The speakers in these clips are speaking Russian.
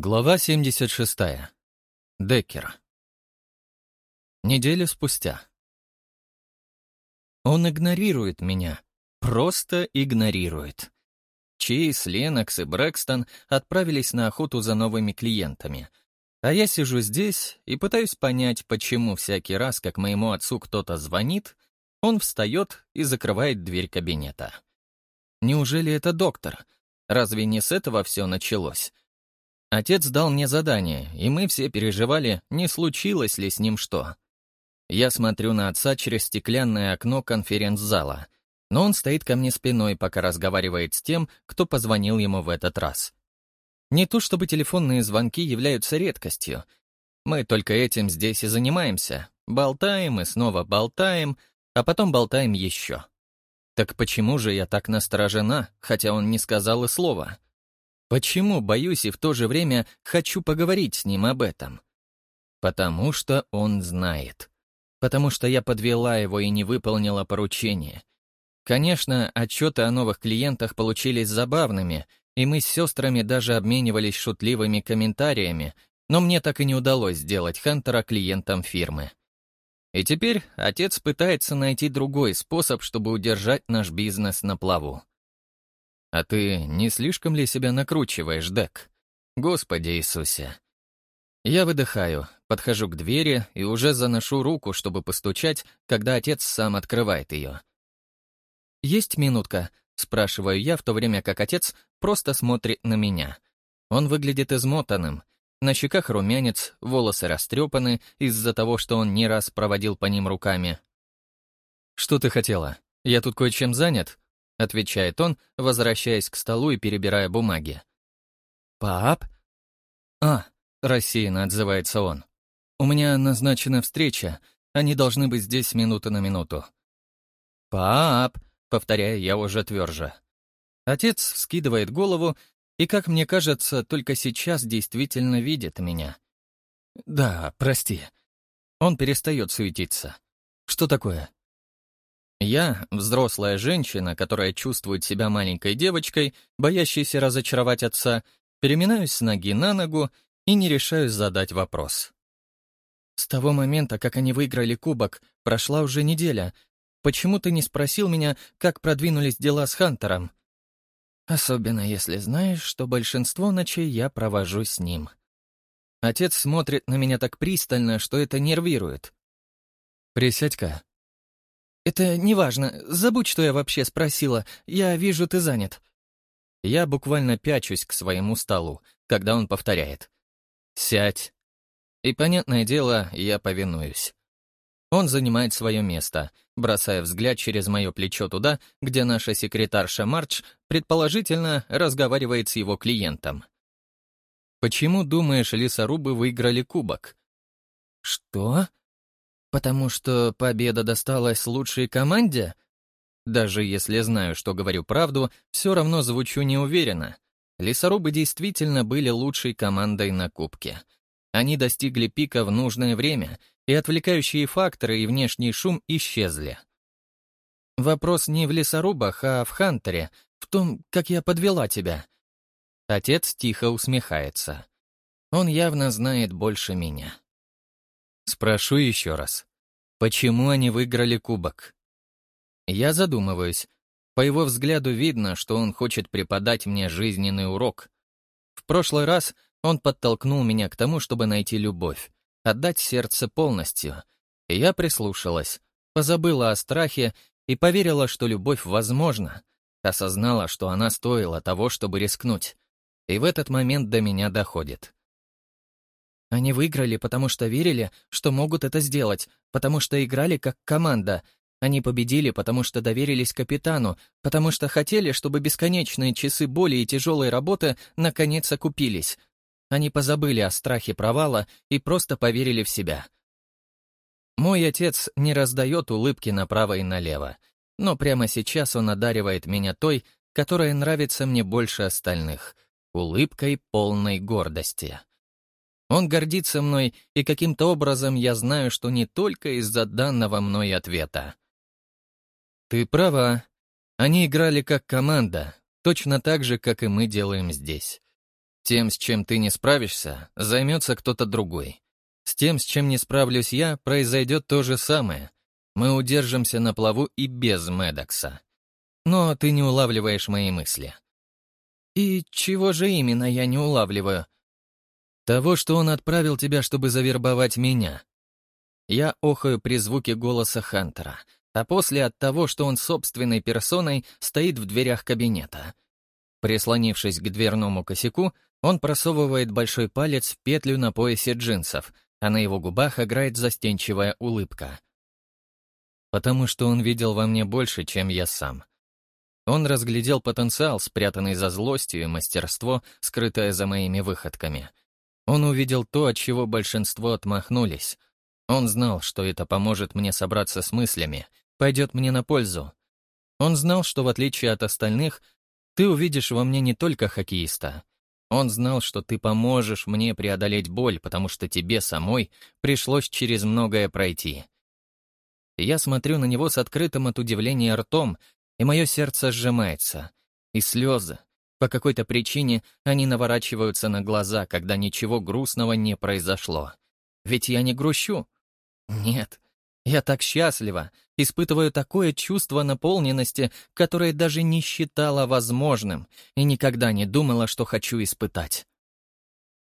Глава 76. Деккер. Неделю спустя. Он игнорирует меня. Просто игнорирует. Чейз, Ленокс и Брэкстон отправились на охоту за новыми клиентами. А я сижу здесь и пытаюсь понять, почему всякий раз, как моему отцу кто-то звонит, он встает и закрывает дверь кабинета. Неужели это доктор? Разве не с этого все началось? Отец дал мне задание, и мы все переживали, не случилось ли с ним что. Я смотрю на отца через стеклянное окно конференц-зала, но он стоит ко мне спиной, пока разговаривает с тем, кто позвонил ему в этот раз. Не то чтобы телефонные звонки являются редкостью. Мы только этим здесь и занимаемся. Болтаем и снова болтаем, а потом болтаем еще. Так почему же я так насторожена, хотя он не сказал и слова? Почему боюсь и в то же время хочу поговорить с ним об этом? Потому что он знает. Потому что я подвела его и не выполнила поручение. Конечно, отчеты о новых клиентах получились забавными, и мы с сестрами даже обменивались шутливыми комментариями, но мне так и не удалось сделать Хантера клиентом фирмы. И теперь отец пытается найти другой способ, чтобы удержать наш бизнес на плаву. А ты не слишком ли себя накручиваешь, Дек? Господи Иисусе. Я выдыхаю, подхожу к двери и уже заношу руку, чтобы постучать, когда отец сам открывает ее. «Есть минутка?» — спрашиваю я, в то время как отец просто смотрит на меня. Он выглядит измотанным. На щеках румянец, волосы растрепаны из-за того, что он не раз проводил по ним руками. «Что ты хотела? Я тут кое-чем занят?» — отвечает он, возвращаясь к столу и перебирая бумаги. «Пап?» «А», — рассеянно отзывается он. «У меня назначена встреча. Они должны быть здесь минута на минуту». «Пап», — повторяю я уже тверже. Отец скидывает голову и, как мне кажется, только сейчас действительно видит меня. «Да, прости». Он перестает суетиться. «Что такое?» Я, взрослая женщина, которая чувствует себя маленькой девочкой, боящейся разочаровать отца, переминаюсь с ноги на ногу и не решаюсь задать вопрос. С того момента, как они выиграли кубок, прошла уже неделя. Почему ты не спросил меня, как продвинулись дела с Хантером? Особенно если знаешь, что большинство ночей я провожу с ним. Отец смотрит на меня так пристально, что это нервирует. «Присядь-ка», «Это неважно. Забудь, что я вообще спросила. Я вижу, ты занят». Я буквально пячусь к своему столу, когда он повторяет. «Сядь». И, понятное дело, я повинуюсь. Он занимает свое место, бросая взгляд через мое плечо туда, где наша секретарша Марч, предположительно, разговаривает с его клиентом. «Почему, думаешь, лесорубы выиграли кубок?» «Что?» Потому что победа досталась лучшей команде? Даже если знаю, что говорю правду, все равно звучу неуверенно. Лесорубы действительно были лучшей командой на Кубке. Они достигли пика в нужное время, и отвлекающие факторы и внешний шум исчезли. Вопрос не в лесорубах, а в Хантере, в том, как я подвела тебя. Отец тихо усмехается. Он явно знает больше меня. Спрошу еще раз. Почему они выиграли кубок? Я задумываюсь. По его взгляду видно, что он хочет преподать мне жизненный урок. В прошлый раз он подтолкнул меня к тому, чтобы найти любовь, отдать сердце полностью. И я прислушалась, позабыла о страхе и поверила, что любовь возможна, осознала, что она стоила того, чтобы рискнуть. И в этот момент до меня доходит. Они выиграли, потому что верили, что могут это сделать, потому что играли как команда. Они победили, потому что доверились капитану, потому что хотели, чтобы бесконечные часы боли и тяжелой работы наконец окупились. Они позабыли о страхе провала и просто поверили в себя. Мой отец не раздает улыбки направо и налево, но прямо сейчас он одаривает меня той, которая нравится мне больше остальных — улыбкой полной гордости. Он гордится мной, и каким-то образом я знаю, что не только из-за данного мной ответа. Ты права. Они играли как команда, точно так же, как и мы делаем здесь. Тем, с чем ты не справишься, займется кто-то другой. С тем, с чем не справлюсь я, произойдет то же самое. Мы удержимся на плаву и без Медокса. Но ты не улавливаешь мои мысли. И чего же именно я не улавливаю? Того, что он отправил тебя, чтобы завербовать меня. Я охаю при звуке голоса Хантера, а после от того, что он собственной персоной стоит в дверях кабинета. Прислонившись к дверному косяку, он просовывает большой палец в петлю на поясе джинсов, а на его губах играет застенчивая улыбка. Потому что он видел во мне больше, чем я сам. Он разглядел потенциал, спрятанный за злостью и мастерство, скрытое за моими выходками. Он увидел то, от чего большинство отмахнулись. Он знал, что это поможет мне собраться с мыслями, пойдет мне на пользу. Он знал, что в отличие от остальных, ты увидишь во мне не только хоккеиста. Он знал, что ты поможешь мне преодолеть боль, потому что тебе самой пришлось через многое пройти. Я смотрю на него с открытым от удивления ртом, и мое сердце сжимается. И слезы. По какой-то причине они наворачиваются на глаза, когда ничего грустного не произошло. Ведь я не грущу. Нет, я так счастлива, испытываю такое чувство наполненности, которое даже не считала возможным и никогда не думала, что хочу испытать.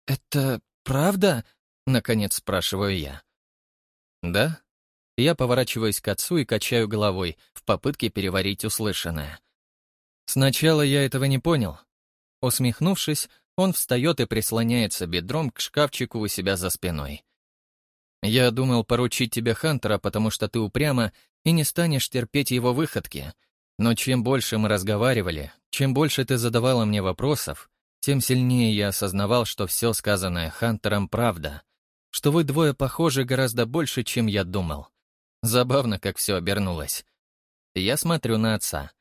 «Это правда?» — наконец спрашиваю я. «Да?» Я поворачиваюсь к отцу и качаю головой в попытке переварить услышанное. Сначала я этого не понял. Усмехнувшись, он встает и прислоняется бедром к шкафчику у себя за спиной. Я думал поручить тебе Хантера, потому что ты упряма и не станешь терпеть его выходки. Но чем больше мы разговаривали, чем больше ты задавала мне вопросов, тем сильнее я осознавал, что все сказанное Хантером правда, что вы двое похожи гораздо больше, чем я думал. Забавно, как все обернулось. Я смотрю на отца.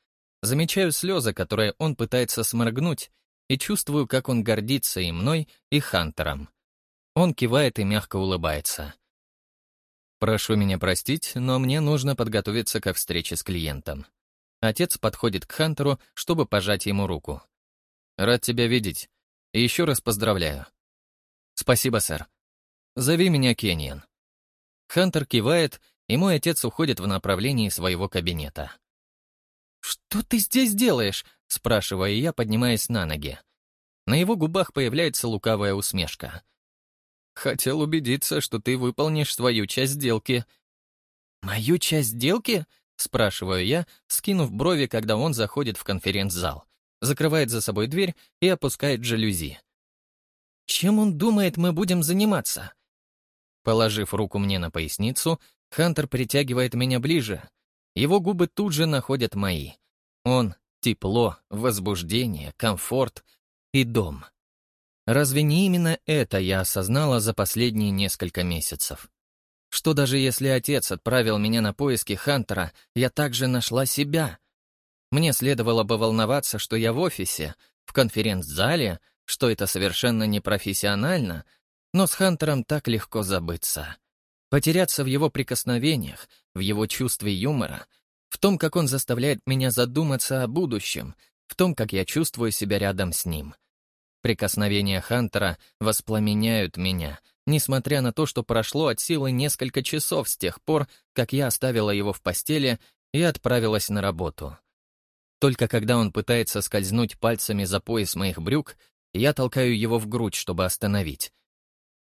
Замечаю слезы, которые он пытается сморгнуть, и чувствую, как он гордится и мной, и Хантером. Он кивает и мягко улыбается. Прошу меня простить, но мне нужно подготовиться к встрече с клиентом. Отец подходит к Хантеру, чтобы пожать ему руку. Рад тебя видеть. И еще раз поздравляю. Спасибо, сэр. Зови меня Кенниан. Хантер кивает, и мой отец уходит в направлении своего кабинета. «Что ты здесь делаешь?» — спрашиваю я, поднимаясь на ноги. На его губах появляется лукавая усмешка — Хотел убедиться, что ты выполнишь свою часть сделки». «Мою часть сделки?» — спрашиваю я, скинув брови, когда он заходит в конференц-зал, закрывает за собой дверь и опускает жалюзи. «Чем он думает, мы будем заниматься?» Положив руку мне на поясницу, Хантер притягивает меня ближе. Его губы тут же находят мои. Он — тепло, возбуждение, комфорт и дом. Разве не именно это я осознала за последние несколько месяцев? Что даже если отец отправил меня на поиски Хантера, я также нашла себя. Мне следовало бы волноваться, что я в офисе, в конференц-зале, что это совершенно непрофессионально, но с Хантером так легко забыться. Потеряться в его прикосновениях, в его чувстве юмора, в том, как он заставляет меня задуматься о будущем, в том, как я чувствую себя рядом с ним — Прикосновения Хантера воспламеняют меня, несмотря на то, что прошло от силы несколько часов с тех пор, как я оставила его в постели и отправилась на работу. Только когда он пытается скользнуть пальцами за пояс моих брюк, я толкаю его в грудь, чтобы остановить.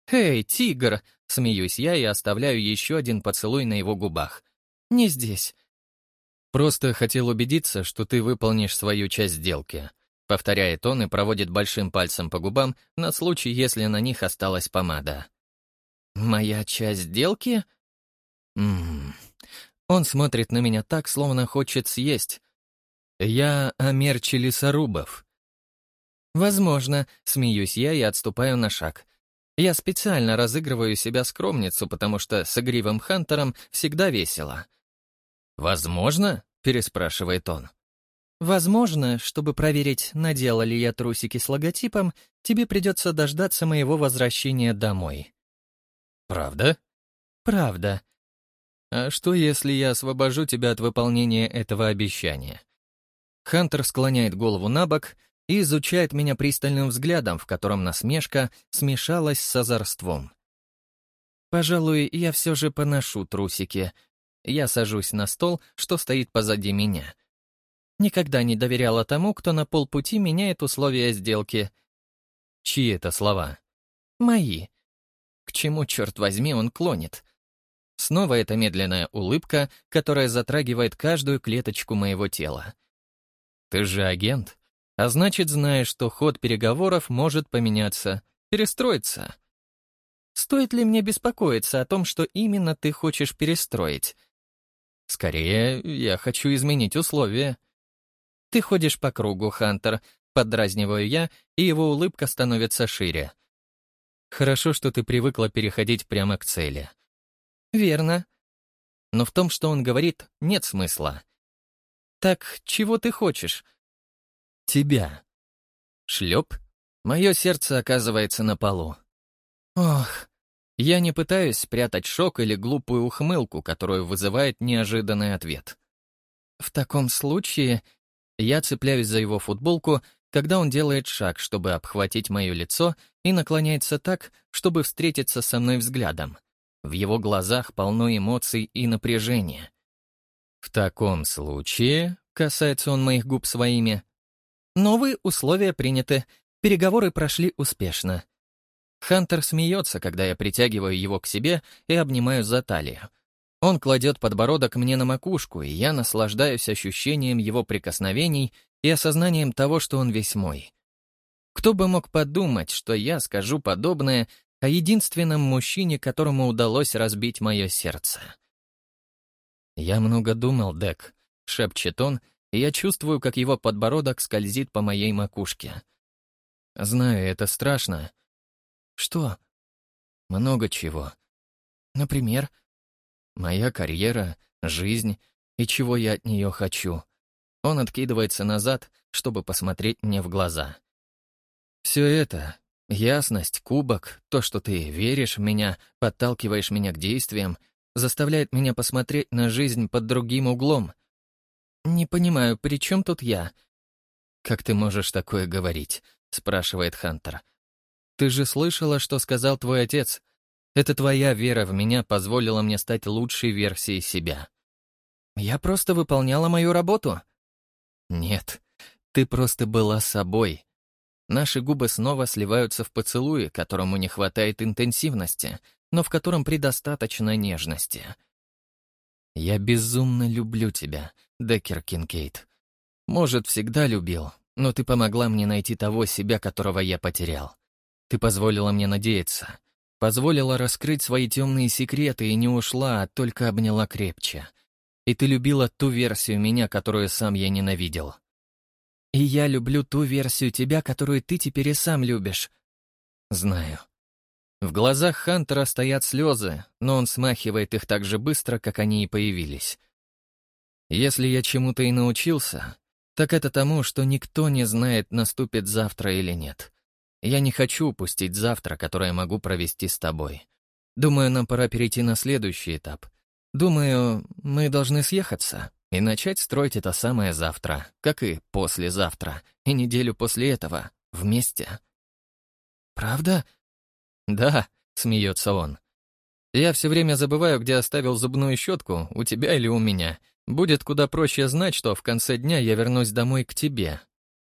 «Эй, тигр!» — смеюсь я и оставляю еще один поцелуй на его губах. «Не здесь». «Просто хотел убедиться, что ты выполнишь свою часть сделки», Повторяет он и проводит большим пальцем по губам на случай, если на них осталась помада. «Моя часть сделки?» Ммм. Он смотрит на меня так, словно хочет съесть. Я о мерче лесорубов. Возможно, смеюсь я и отступаю на шаг. Я специально разыгрываю себя скромницу, потому что с игривым Хантером всегда весело. «Возможно?» — переспрашивает он. Возможно, чтобы проверить, надела ли я трусики с логотипом, тебе придется дождаться моего возвращения домой. Правда? Правда. А что, если я освобожу тебя от выполнения этого обещания? Хантер склоняет голову на бок, и изучает меня пристальным взглядом, в котором насмешка смешалась с озорством. Пожалуй, я все же поношу трусики. Я сажусь на стол, что стоит позади меня. Никогда не доверяла тому, кто на полпути меняет условия сделки. Чьи это слова? Мои. К чему, черт возьми, он клонит? Снова эта медленная улыбка, которая затрагивает каждую клеточку моего тела. Ты же агент, а значит, знаешь, что ход переговоров может поменяться, перестроиться. Стоит ли мне беспокоиться о том, что именно ты хочешь перестроить? Скорее, я хочу изменить условия. Ты ходишь по кругу, Хантер, поддразниваю я, и его улыбка становится шире. Хорошо, что ты привыкла переходить прямо к цели. Верно. Но в том, что он говорит, нет смысла. Так чего ты хочешь? Тебя. Шлеп. Мое сердце оказывается на полу. Ох. Я не пытаюсь спрятать шок или глупую ухмылку, которую вызывает неожиданный ответ. В таком случае я цепляюсь за его футболку, когда он делает шаг, чтобы обхватить мое лицо, и наклоняется так, чтобы встретиться со мной взглядом. В его глазах полно эмоций и напряжения. В таком случае, касается он моих губ своими, новые условия приняты, переговоры прошли успешно. Хантер смеется, когда я притягиваю его к себе и обнимаю за талию. Он кладет подбородок мне на макушку, и я наслаждаюсь ощущением его прикосновений и осознанием того, что он весь мой. Кто бы мог подумать, что я скажу подобное о единственном мужчине, которому удалось разбить мое сердце. «Я много думал, Дек», — шепчет он, и я чувствую, как его подбородок скользит по моей макушке. Знаю, это страшно. Что? Много чего. Например, моя карьера, жизнь и чего я от нее хочу. Он откидывается назад, чтобы посмотреть мне в глаза. Все это Ясность, кубок, то, что ты веришь в меня, подталкиваешь меня к действиям, заставляет меня посмотреть на жизнь под другим углом. Не понимаю, при чем тут я? «Как ты можешь такое говорить?» — спрашивает Хантер. «Ты же слышала, что сказал твой отец? Это твоя вера в меня позволила мне стать лучшей версией себя». «Я просто выполняла мою работу». «Нет, ты просто была собой, Наши губы снова сливаются в поцелуе, которому не хватает интенсивности, но в котором предостаточно нежности. «Я безумно люблю тебя, Деккер Кинкейт. Может, всегда любил, но ты помогла мне найти того себя, которого я потерял. Ты позволила мне надеяться, позволила раскрыть свои темные секреты и не ушла, а только обняла крепче. И ты любила ту версию меня, которую сам я ненавидел. И я люблю ту версию тебя, которую ты теперь и сам любишь. Знаю. В глазах Хантера стоят слезы, но он смахивает их так же быстро, как они и появились. Если я чему-то и научился, так это тому, что никто не знает, наступит завтра или нет. Я не хочу упустить завтра, которое могу провести с тобой. Думаю, нам пора перейти на следующий этап. Думаю, мы должны съехаться и начать строить это самое завтра, как и послезавтра, и неделю после этого, вместе. «Правда?» «Да», — смеется он. «Я все время забываю, где оставил зубную щетку, у тебя или у меня. Будет куда проще знать, что в конце дня я вернусь домой к тебе.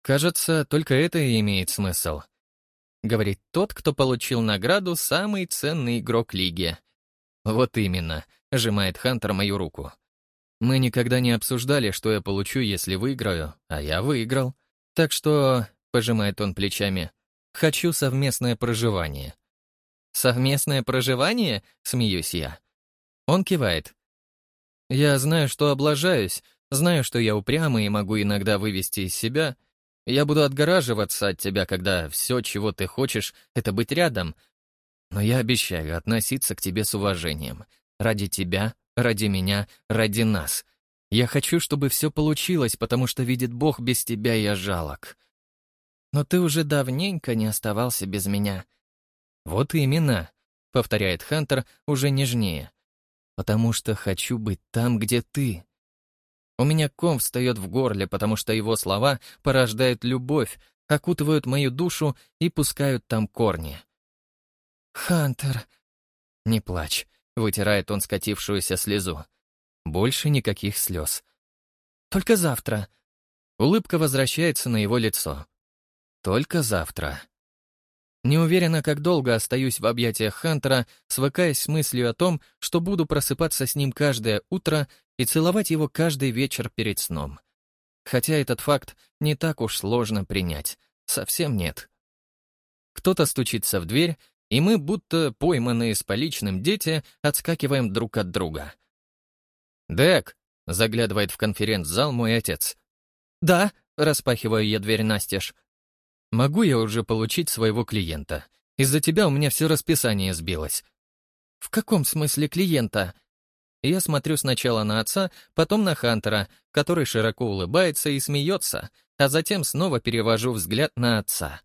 Кажется, только это и имеет смысл», — говорит тот, кто получил награду «Самый ценный игрок лиги». «Вот именно», — сжимает Хантер мою руку. Мы никогда не обсуждали, что я получу, если выиграю, а я выиграл. Так что, — пожимает он плечами, — хочу совместное проживание. «Совместное проживание?» — смеюсь я. Он кивает. «Я знаю, что облажаюсь, знаю, что я упрямый и могу иногда вывести из себя. Я буду отгораживаться от тебя, когда все, чего ты хочешь, — это быть рядом. Но я обещаю относиться к тебе с уважением. Ради тебя Ради меня, ради нас. Я хочу, чтобы все получилось, потому что, видит Бог, без тебя я жалок. Но ты уже давненько не оставался без меня. Вот именно, — повторяет Хантер уже нежнее. Потому что хочу быть там, где ты. У меня ком встает в горле, потому что его слова порождают любовь, окутывают мою душу и пускают там корни. «Хантер...» «Не плачь», — вытирает он скатившуюся слезу. Больше никаких слез. «Только завтра». Улыбка возвращается на его лицо. «Только завтра». Не уверена, как долго остаюсь в объятиях Хантера, свыкаясь с мыслью о том, что буду просыпаться с ним каждое утро и целовать его каждый вечер перед сном. Хотя этот факт не так уж сложно принять. Совсем нет. Кто-то стучится в дверь, и мы, будто пойманные с поличным дети, отскакиваем друг от друга. «Дек!» — заглядывает в конференц-зал мой отец. «Да», — распахиваю я дверь настежь. «Могу я уже получить своего клиента? Из-за тебя у меня все расписание сбилось». «В каком смысле клиента?» Я смотрю сначала на отца, потом на Хантера, который широко улыбается и смеется, а затем снова перевожу взгляд на отца.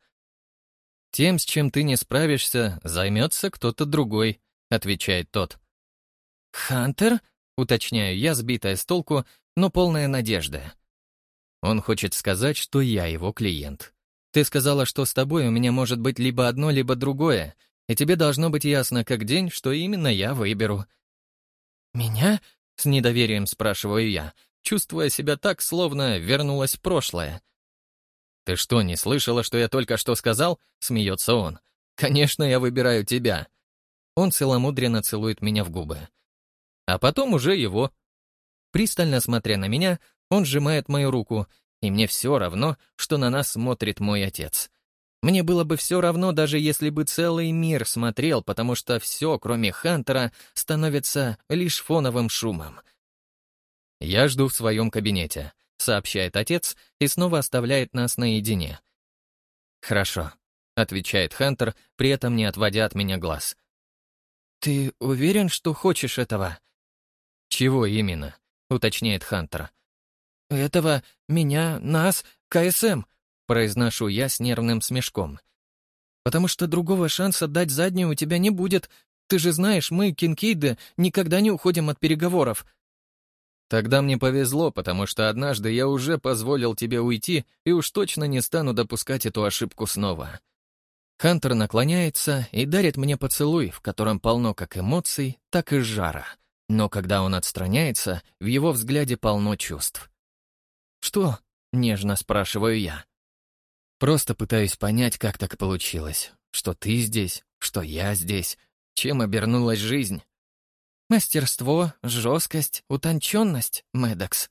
«Тем, с чем ты не справишься, займется кто-то другой», — отвечает тот. «Хантер?» — уточняю я, сбитая с толку, но полная надежды. Он хочет сказать, что я его клиент. Ты сказала, что с тобой у меня может быть либо одно, либо другое, и тебе должно быть ясно как день, что именно я выберу. «Меня?» — с недоверием спрашиваю я, чувствуя себя так, словно вернулась в прошлое. «Ты что, не слышала, что я только что сказал?» — смеется он. «Конечно, я выбираю тебя». Он целомудренно целует меня в губы. А потом уже его. Пристально смотря на меня, он сжимает мою руку, и мне все равно, что на нас смотрит мой отец. Мне было бы все равно, даже если бы целый мир смотрел, потому что все, кроме Хантера, становится лишь фоновым шумом. «Я жду в своем кабинете», — сообщает отец и снова оставляет нас наедине. «Хорошо», — отвечает Хантер, при этом не отводя от меня глаз. «Ты уверен, что хочешь этого?» «Чего именно?» — уточняет Хантер. «Этого, меня, нас, КСМ», Произношу я с нервным смешком. «Потому что другого шанса дать заднюю у тебя не будет. Ты же знаешь, мы, Кинкейды, никогда не уходим от переговоров». «Тогда мне повезло, потому что однажды я уже позволил тебе уйти и уж точно не стану допускать эту ошибку снова». Хантер наклоняется и дарит мне поцелуй, в котором полно как эмоций, так и жара. Но когда он отстраняется, в его взгляде полно чувств. «Что?» — нежно спрашиваю я. Просто пытаюсь понять, как так получилось. Что ты здесь, что я здесь. Чем обернулась жизнь? Мастерство, жесткость, утонченность, Медекс.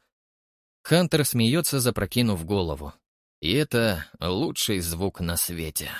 Хантер смеется, запрокинув голову. И это лучший звук на свете.